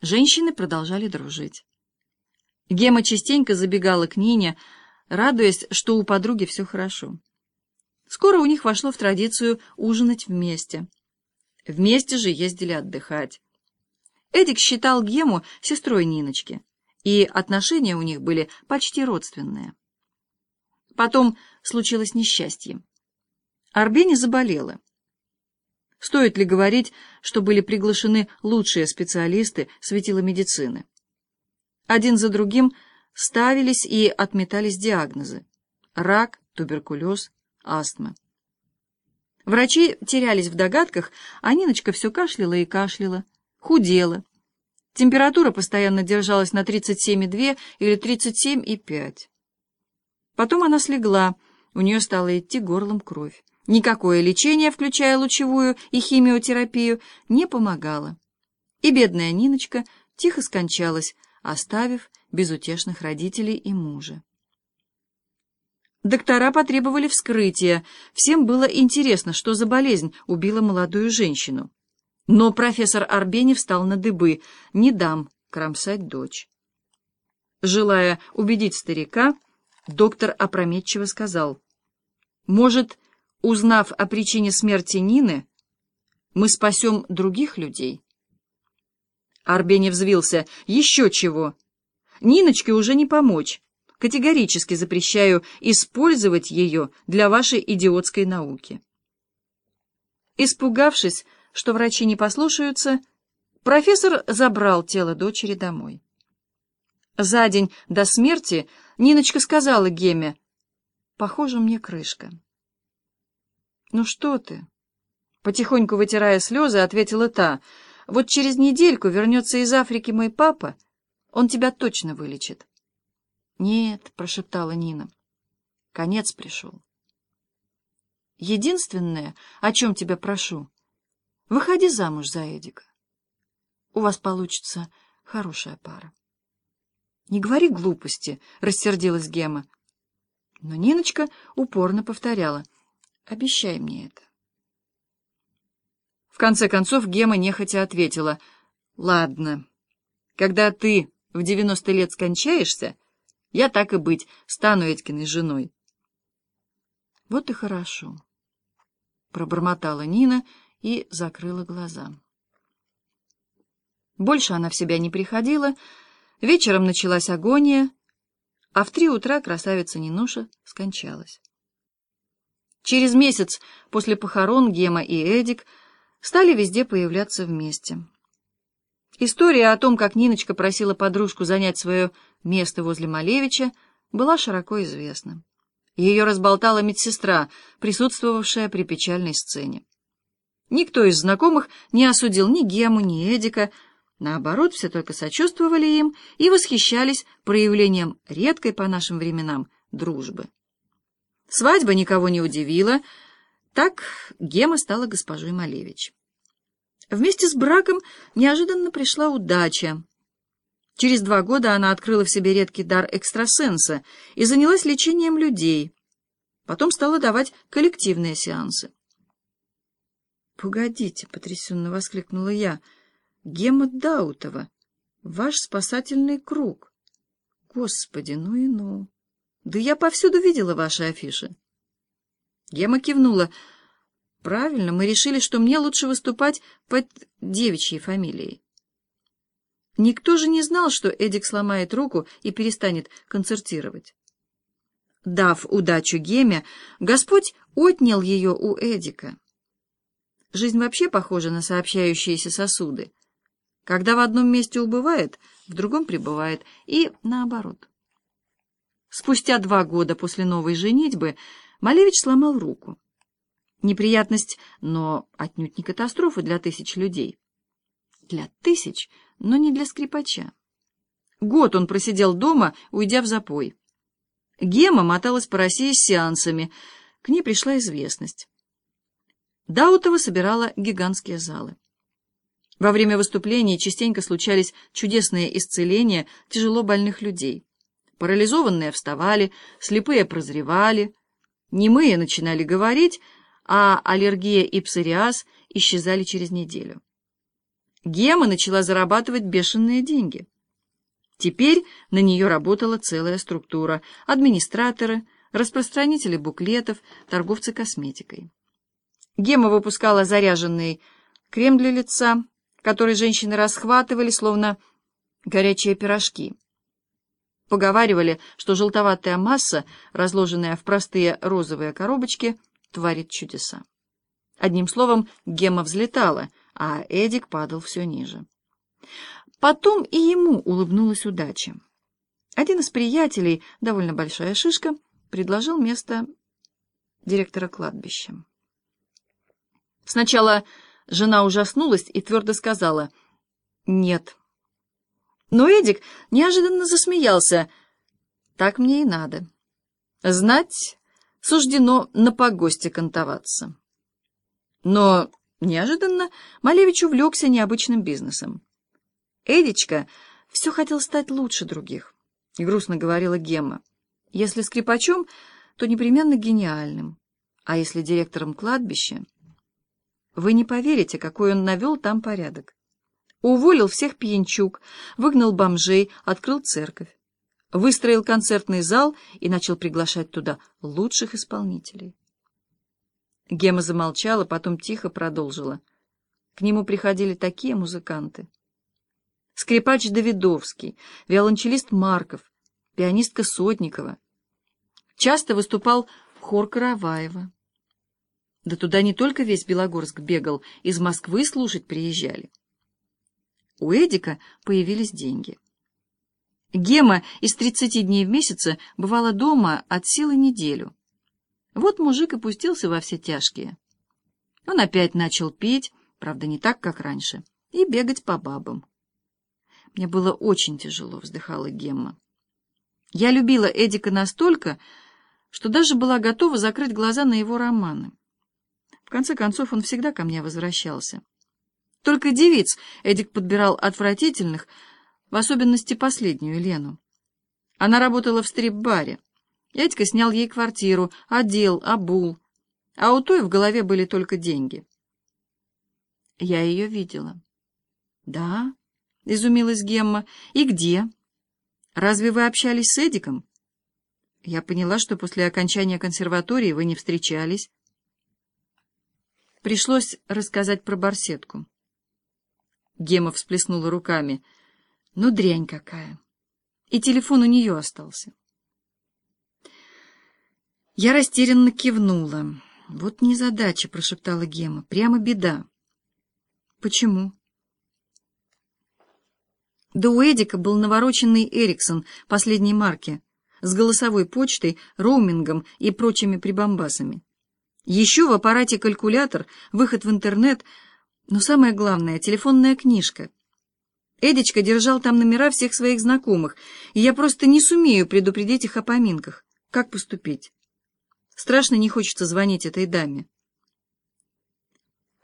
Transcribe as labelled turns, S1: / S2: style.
S1: Женщины продолжали дружить. Гема частенько забегала к Нине, радуясь, что у подруги все хорошо. Скоро у них вошло в традицию ужинать вместе. Вместе же ездили отдыхать. Эдик считал Гему сестрой Ниночки, и отношения у них были почти родственные. Потом случилось несчастье. Арбени заболела. Стоит ли говорить, что были приглашены лучшие специалисты светила медицины? Один за другим ставились и отметались диагнозы. Рак, туберкулез, астма. Врачи терялись в догадках, а Ниночка все кашляла и кашляла, худела. Температура постоянно держалась на 37,2 или 37,5. Потом она слегла, у нее стала идти горлом кровь. Никакое лечение, включая лучевую и химиотерапию, не помогало. И бедная Ниночка тихо скончалась, оставив безутешных родителей и мужа. Доктора потребовали вскрытия. Всем было интересно, что за болезнь убила молодую женщину. Но профессор Арбенев встал на дыбы. «Не дам кромсать дочь». Желая убедить старика, доктор опрометчиво сказал, «Может, узнав о причине смерти Нины, мы спасем других людей?» Арбенев взвился. «Еще чего! Ниночке уже не помочь категорически запрещаю использовать ее для вашей идиотской науки. Испугавшись, что врачи не послушаются, профессор забрал тело дочери домой. За день до смерти Ниночка сказала Геме, «Похоже, мне крышка». «Ну что ты?» Потихоньку вытирая слезы, ответила та, «Вот через недельку вернется из Африки мой папа, он тебя точно вылечит». «Нет», — прошептала Нина, — «конец пришел». «Единственное, о чем тебя прошу, выходи замуж за Эдика. У вас получится хорошая пара». «Не говори глупости», — рассердилась Гема. Но Ниночка упорно повторяла. «Обещай мне это». В конце концов Гема нехотя ответила. «Ладно, когда ты в девяносто лет скончаешься, я, так и быть, стану Этькиной женой. Вот и хорошо, — пробормотала Нина и закрыла глаза. Больше она в себя не приходила, вечером началась агония, а в три утра красавица Нинуша скончалась. Через месяц после похорон Гема и Эдик стали везде появляться вместе. История о том, как Ниночка просила подружку занять свое место возле Малевича, была широко известна. Ее разболтала медсестра, присутствовавшая при печальной сцене. Никто из знакомых не осудил ни Гему, ни Эдика, наоборот, все только сочувствовали им и восхищались проявлением редкой по нашим временам дружбы. Свадьба никого не удивила, так Гема стала госпожой Малевич. Вместе с браком неожиданно пришла удача. Через два года она открыла в себе редкий дар экстрасенса и занялась лечением людей. Потом стала давать коллективные сеансы. «Погодите», — потрясенно воскликнула я, — «Гема Даутова, ваш спасательный круг. Господи, ну и ну! Да я повсюду видела ваши афиши». Гема кивнула — Правильно, мы решили, что мне лучше выступать под девичьей фамилией. Никто же не знал, что Эдик сломает руку и перестанет концертировать. Дав удачу Геме, Господь отнял ее у Эдика. Жизнь вообще похожа на сообщающиеся сосуды. Когда в одном месте убывает, в другом пребывает, и наоборот. Спустя два года после новой женитьбы Малевич сломал руку. Неприятность, но отнюдь не катастрофа для тысяч людей. Для тысяч, но не для скрипача. Год он просидел дома, уйдя в запой. Гема моталась по России с сеансами. К ней пришла известность. Даутова собирала гигантские залы. Во время выступлений частенько случались чудесные исцеления тяжело больных людей. Парализованные вставали, слепые прозревали, немые начинали говорить, а аллергия и псориаз исчезали через неделю. Гема начала зарабатывать бешеные деньги. Теперь на нее работала целая структура — администраторы, распространители буклетов, торговцы косметикой. Гема выпускала заряженный крем для лица, который женщины расхватывали, словно горячие пирожки. Поговаривали, что желтоватая масса, разложенная в простые розовые коробочки, творит чудеса. Одним словом, Гема взлетала, а Эдик падал все ниже. Потом и ему улыбнулась удача. Один из приятелей, довольно большая шишка, предложил место директора кладбища. Сначала жена ужаснулась и твердо сказала «нет». Но Эдик неожиданно засмеялся. «Так мне и надо. Знать, суждено на погосте кантоваться». Но неожиданно Малевич увлекся необычным бизнесом. Эдичка все хотел стать лучше других, — грустно говорила Гемма. Если скрипачом, то непременно гениальным. А если директором кладбища? Вы не поверите, какой он навел там порядок. Уволил всех пьянчук, выгнал бомжей, открыл церковь. Выстроил концертный зал и начал приглашать туда лучших исполнителей. Гема замолчала, потом тихо продолжила. К нему приходили такие музыканты скрипач Давидовский, виолончелист Марков, пианистка Сотникова. Часто выступал хор Караваева. Да туда не только весь Белогорск бегал, из Москвы слушать приезжали. У Эдика появились деньги. Гема из 30 дней в месяц бывала дома от силы неделю. Вот мужик и пустился во все тяжкие. Он опять начал петь, правда, не так, как раньше, и бегать по бабам. Мне было очень тяжело, вздыхала Гемма. Я любила Эдика настолько, что даже была готова закрыть глаза на его романы. В конце концов, он всегда ко мне возвращался. Только девиц Эдик подбирал отвратительных, в особенности последнюю, Лену. Она работала в стрип-баре. Эдька снял ей квартиру, одел, обул, а у той в голове были только деньги. Я ее видела. Да, — изумилась Гемма. «И где? Разве вы общались с Эдиком?» «Я поняла, что после окончания консерватории вы не встречались». Пришлось рассказать про барсетку. Гема всплеснула руками. «Ну, дрянь какая!» И телефон у нее остался. Я растерянно кивнула. «Вот незадача», — прошептала Гема. «Прямо беда». «Почему?» Да у Эдика был навороченный Эриксон последней марки, с голосовой почтой, роумингом и прочими прибамбасами. Еще в аппарате калькулятор, выход в интернет, но самое главное — телефонная книжка. Эдичка держал там номера всех своих знакомых, и я просто не сумею предупредить их о поминках. Как поступить? Страшно не хочется звонить этой даме.